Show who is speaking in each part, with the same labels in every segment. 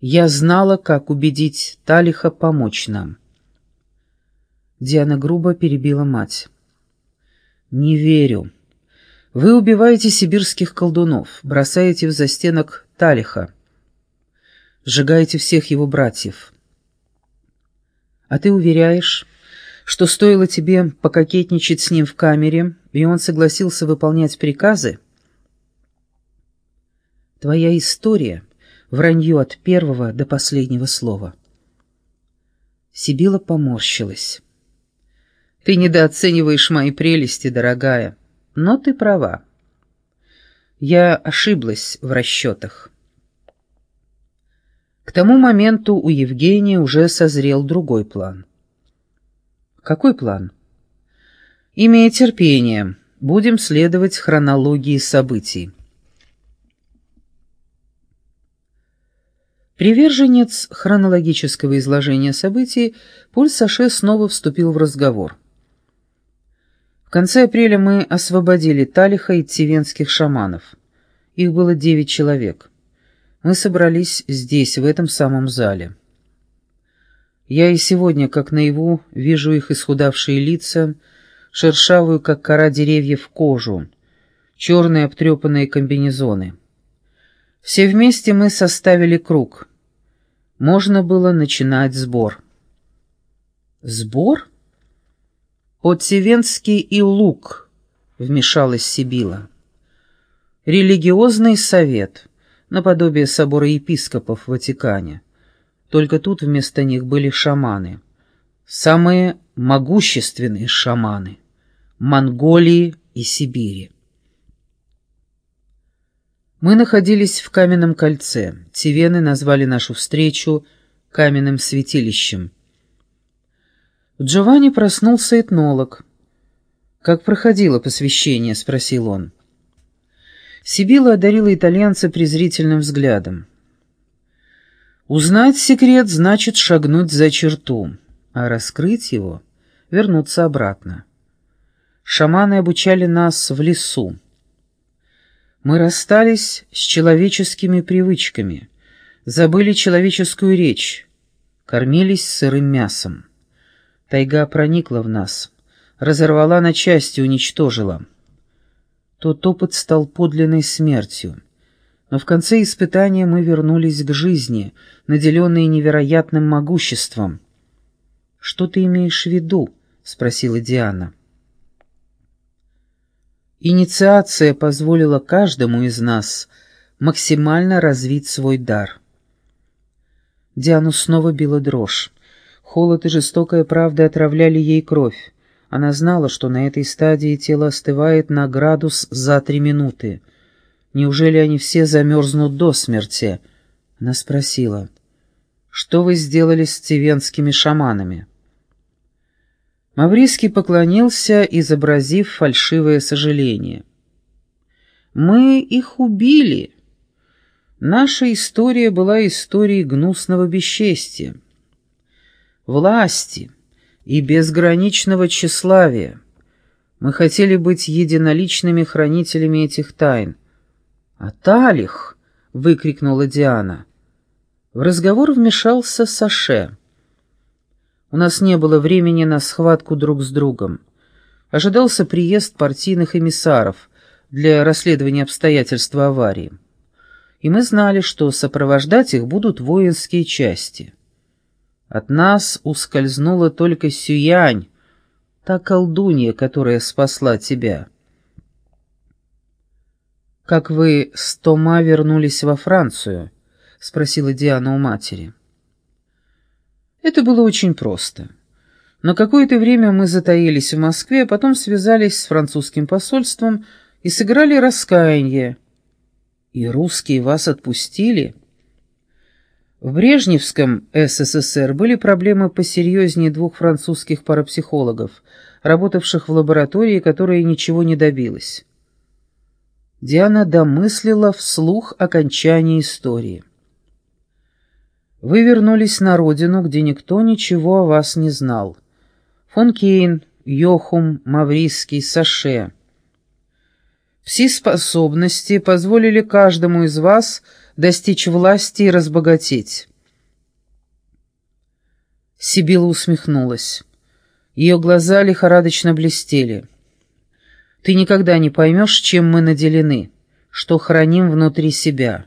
Speaker 1: Я знала, как убедить Талиха помочь нам. Диана грубо перебила мать. «Не верю. Вы убиваете сибирских колдунов, бросаете в застенок Талиха, сжигаете всех его братьев. А ты уверяешь, что стоило тебе пококетничать с ним в камере, и он согласился выполнять приказы? Твоя история — вранье от первого до последнего слова. Сибила поморщилась. Ты недооцениваешь мои прелести, дорогая, но ты права. Я ошиблась в расчетах. К тому моменту у Евгения уже созрел другой план. Какой план? Имея терпение, будем следовать хронологии событий. Приверженец хронологического изложения событий, Поль Саше снова вступил в разговор. В конце апреля мы освободили Талиха и тивенских шаманов. Их было девять человек. Мы собрались здесь, в этом самом зале. Я и сегодня, как наяву, вижу их исхудавшие лица, шершавую, как кора деревьев, кожу, черные обтрепанные комбинезоны. Все вместе мы составили круг. Можно было начинать сбор. «Сбор?» «Отсевенский и лук», — вмешалась Сибила. «Религиозный совет, наподобие собора епископов в Ватикане. Только тут вместо них были шаманы. Самые могущественные шаманы — Монголии и Сибири. Мы находились в каменном кольце. Тивены назвали нашу встречу каменным святилищем. В Джованни проснулся этнолог. «Как проходило посвящение?» — спросил он. Сибила одарила итальянца презрительным взглядом. «Узнать секрет значит шагнуть за черту, а раскрыть его — вернуться обратно. Шаманы обучали нас в лесу. Мы расстались с человеческими привычками, забыли человеческую речь, кормились сырым мясом. Тайга проникла в нас, разорвала на части, уничтожила. Тот опыт стал подлинной смертью. Но в конце испытания мы вернулись к жизни, наделенные невероятным могуществом. «Что ты имеешь в виду?» — спросила Диана. Инициация позволила каждому из нас максимально развить свой дар. Диану снова била дрожь. Холод и жестокая правда отравляли ей кровь. Она знала, что на этой стадии тело остывает на градус за три минуты. Неужели они все замерзнут до смерти? Она спросила, «Что вы сделали с тивенскими шаманами?» Мавриский поклонился, изобразив фальшивое сожаление. «Мы их убили. Наша история была историей гнусного бесчестия власти и безграничного тщеславия. Мы хотели быть единоличными хранителями этих тайн. «А Талих!» — выкрикнула Диана. В разговор вмешался Саше. У нас не было времени на схватку друг с другом. Ожидался приезд партийных эмиссаров для расследования обстоятельств аварии. И мы знали, что сопровождать их будут воинские части. От нас ускользнула только Сюянь, та колдунья, которая спасла тебя. «Как вы с Тома вернулись во Францию?» — спросила Диана у матери. Это было очень просто. На какое-то время мы затаились в Москве, а потом связались с французским посольством и сыграли раскаяние. И русские вас отпустили?» В Брежневском СССР были проблемы посерьезнее двух французских парапсихологов, работавших в лаборатории, которая ничего не добилась. Диана домыслила вслух окончание истории. Вы вернулись на родину, где никто ничего о вас не знал. Фон Кейн, Йохум, Маврийский, Саше. Все способности позволили каждому из вас достичь власти и разбогатеть. Сибила усмехнулась. Ее глаза лихорадочно блестели. «Ты никогда не поймешь, чем мы наделены, что храним внутри себя.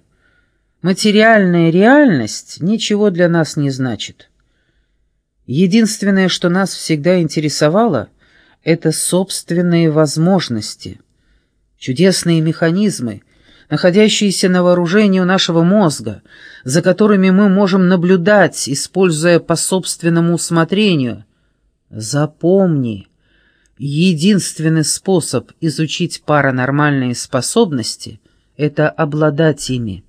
Speaker 1: Материальная реальность ничего для нас не значит. Единственное, что нас всегда интересовало, это собственные возможности, чудесные механизмы, находящиеся на вооружении у нашего мозга, за которыми мы можем наблюдать, используя по собственному усмотрению. Запомни, единственный способ изучить паранормальные способности — это обладать ими.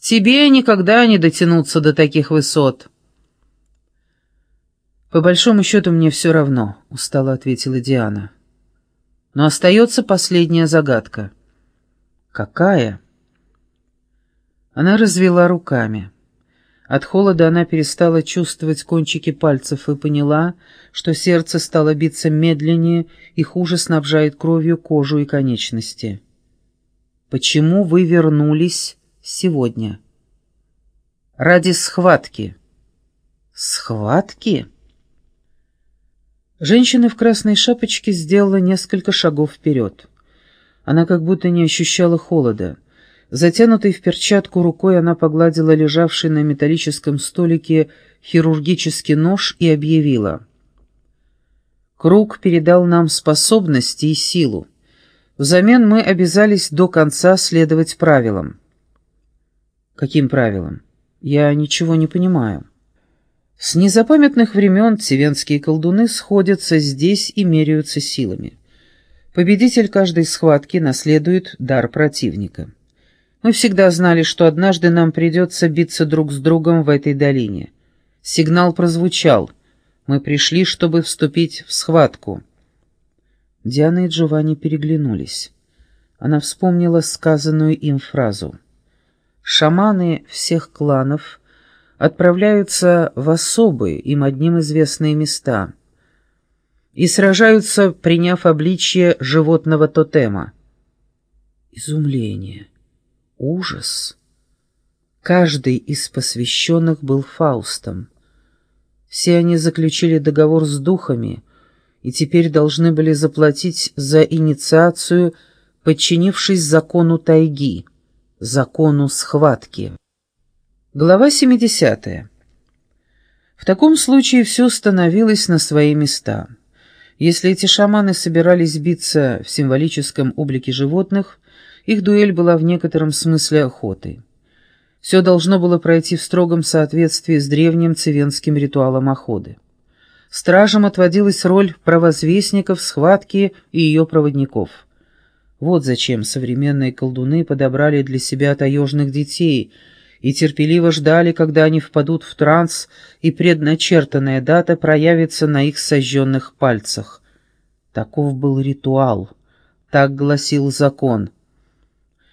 Speaker 1: Тебе никогда не дотянуться до таких высот. «По большому счету мне все равно», — устало ответила Диана. «Но остается последняя загадка». «Какая?» Она развела руками. От холода она перестала чувствовать кончики пальцев и поняла, что сердце стало биться медленнее и хуже снабжает кровью кожу и конечности. «Почему вы вернулись сегодня?» «Ради схватки». «Схватки?» Женщина в красной шапочке сделала несколько шагов вперед. Она как будто не ощущала холода. Затянутой в перчатку рукой она погладила лежавший на металлическом столике хирургический нож и объявила. «Круг передал нам способности и силу. Взамен мы обязались до конца следовать правилам». «Каким правилам? Я ничего не понимаю». С незапамятных времен цивенские колдуны сходятся здесь и меряются силами. Победитель каждой схватки наследует дар противника. Мы всегда знали, что однажды нам придется биться друг с другом в этой долине. Сигнал прозвучал. Мы пришли, чтобы вступить в схватку. Диана и Джованни переглянулись. Она вспомнила сказанную им фразу. «Шаманы всех кланов...» отправляются в особые, им одним известные места и сражаются, приняв обличье животного тотема. Изумление, ужас. Каждый из посвященных был Фаустом. Все они заключили договор с духами и теперь должны были заплатить за инициацию, подчинившись закону тайги, закону схватки. Глава 70. В таком случае все становилось на свои места. Если эти шаманы собирались биться в символическом облике животных, их дуэль была в некотором смысле охотой. Все должно было пройти в строгом соответствии с древним цивенским ритуалом охоты. Стражам отводилась роль провозвестников, схватки и ее проводников. Вот зачем современные колдуны подобрали для себя таежных детей – и терпеливо ждали, когда они впадут в транс, и предначертанная дата проявится на их сожженных пальцах. Таков был ритуал, так гласил закон —